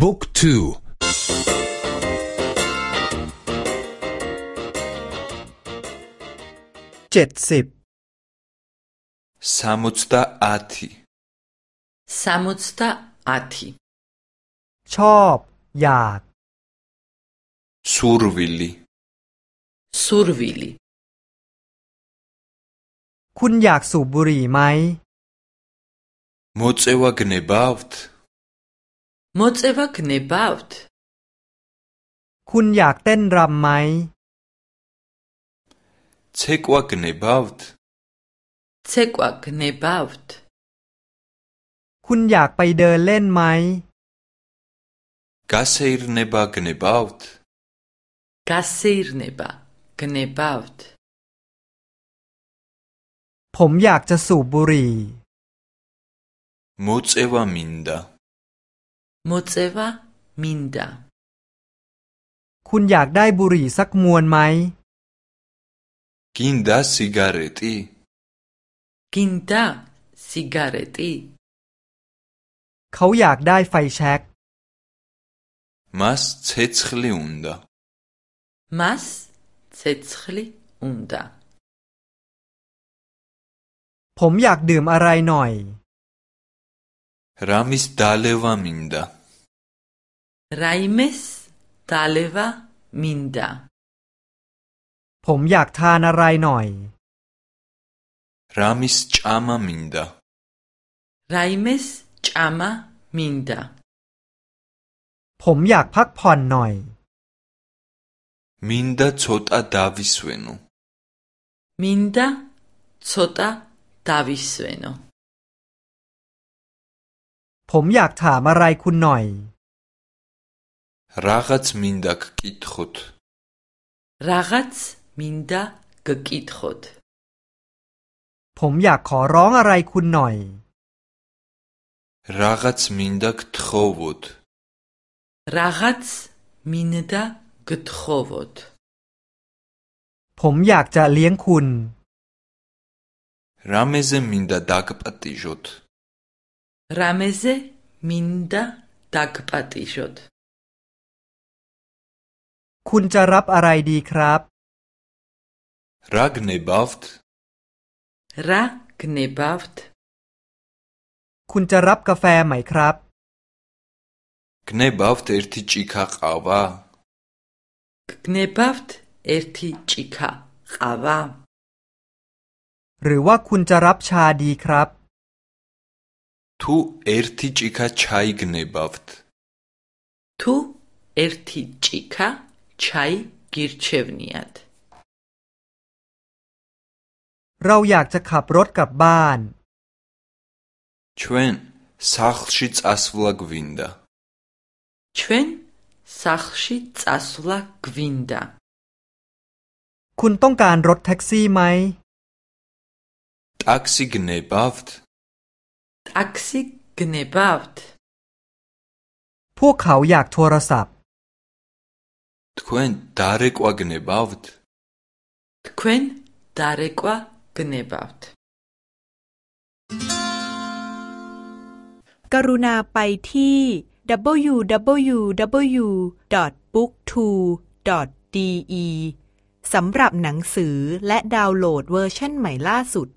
บุ๊กทูเจ็ดสิบสามุตตาอาทิสามุตตาอาทิชอบอยากซูรวิลีซูรวิลีคุณอยากสูบบุหรี่ไหมมุตเซวากเนบาวต์โมเซวักเนบาวต์คุณอยากเต้นรำไหมเชกวักเนบาวต์เชกวักเนบาวต์คุณอยากไปเดินเล่นไหมกาเซิร์เนบากเนบาวต์กาเซิร์เนบากเนบาวต์ผมอยากจะสูบบุหรี่มุตเซวามินดามุเซวามินดาคุณอยากได้บุหรี่สักมวนไหม กินดาซิการเรตีกินดาซิการเรตีเขาอยากได้ไฟแช็กมัสเซทชลิอุนดามัสเซทชลิอุนดา ผมอยากดื่มอะไรหน่อย რამის დალევა მინდა? რაიმეს დალევა მინდა? ผมอยากทานอะไรหน่อย. რამის ჭამა მინდა? რაიმეს ჭამა მინდა? ผมอยากพักผ่อนหน่อย. მინდა ცოტა დავისვენო. მინდა ცოტა დავისვენო. ผมอยากถามอะไรคุณหน่อยรากัตมินดักกิดขดรากัตมินดักกิดขดผมอยากขอร้องอะไรคุณหน่อยรากัตมินดักทโควดรากัตมินดักทโควดผมอยากจะเลี้ยงคุณรามเซมินดักปฏิจจรา მ ე ซ ე მინდა დ ა გ პ ა ิชดคุณจะรับอะไรดีครับรักเนบัฟต์รักเนบัฟต์คุณจะรับกาแฟไหมครับกเนบัฟต์เอร์ติชิกาคาวากเนบัฟต์เอร์ติชิกาคาวาหรือว่าคุณจะรับชาดีครับ თუ ერთი ჭიქა ჩაიგნებავთ თუ ერთი ჭიქა ჩაი გირჩევნიათ เราอยากจะขับรถกลับบ้าน ჩვენ სახლში წასვლა გვინდა ჩვენ სახლში წასვლა გვინდა คุณต้องการรถแท็กซี่ไหม ტაქსი გნებავთ อักซิกเนบาวต์พวกเขาอยากโทรศัพท์ทควนดาริกว่ากเนบาวต์ทควนดาริกว่ากเนบาวต์กรุณาไปที่ w w w b o o k t o d e สำหรับหนังสือและดาวน์โหลดเวอร์ชันใหม่ล่าสุด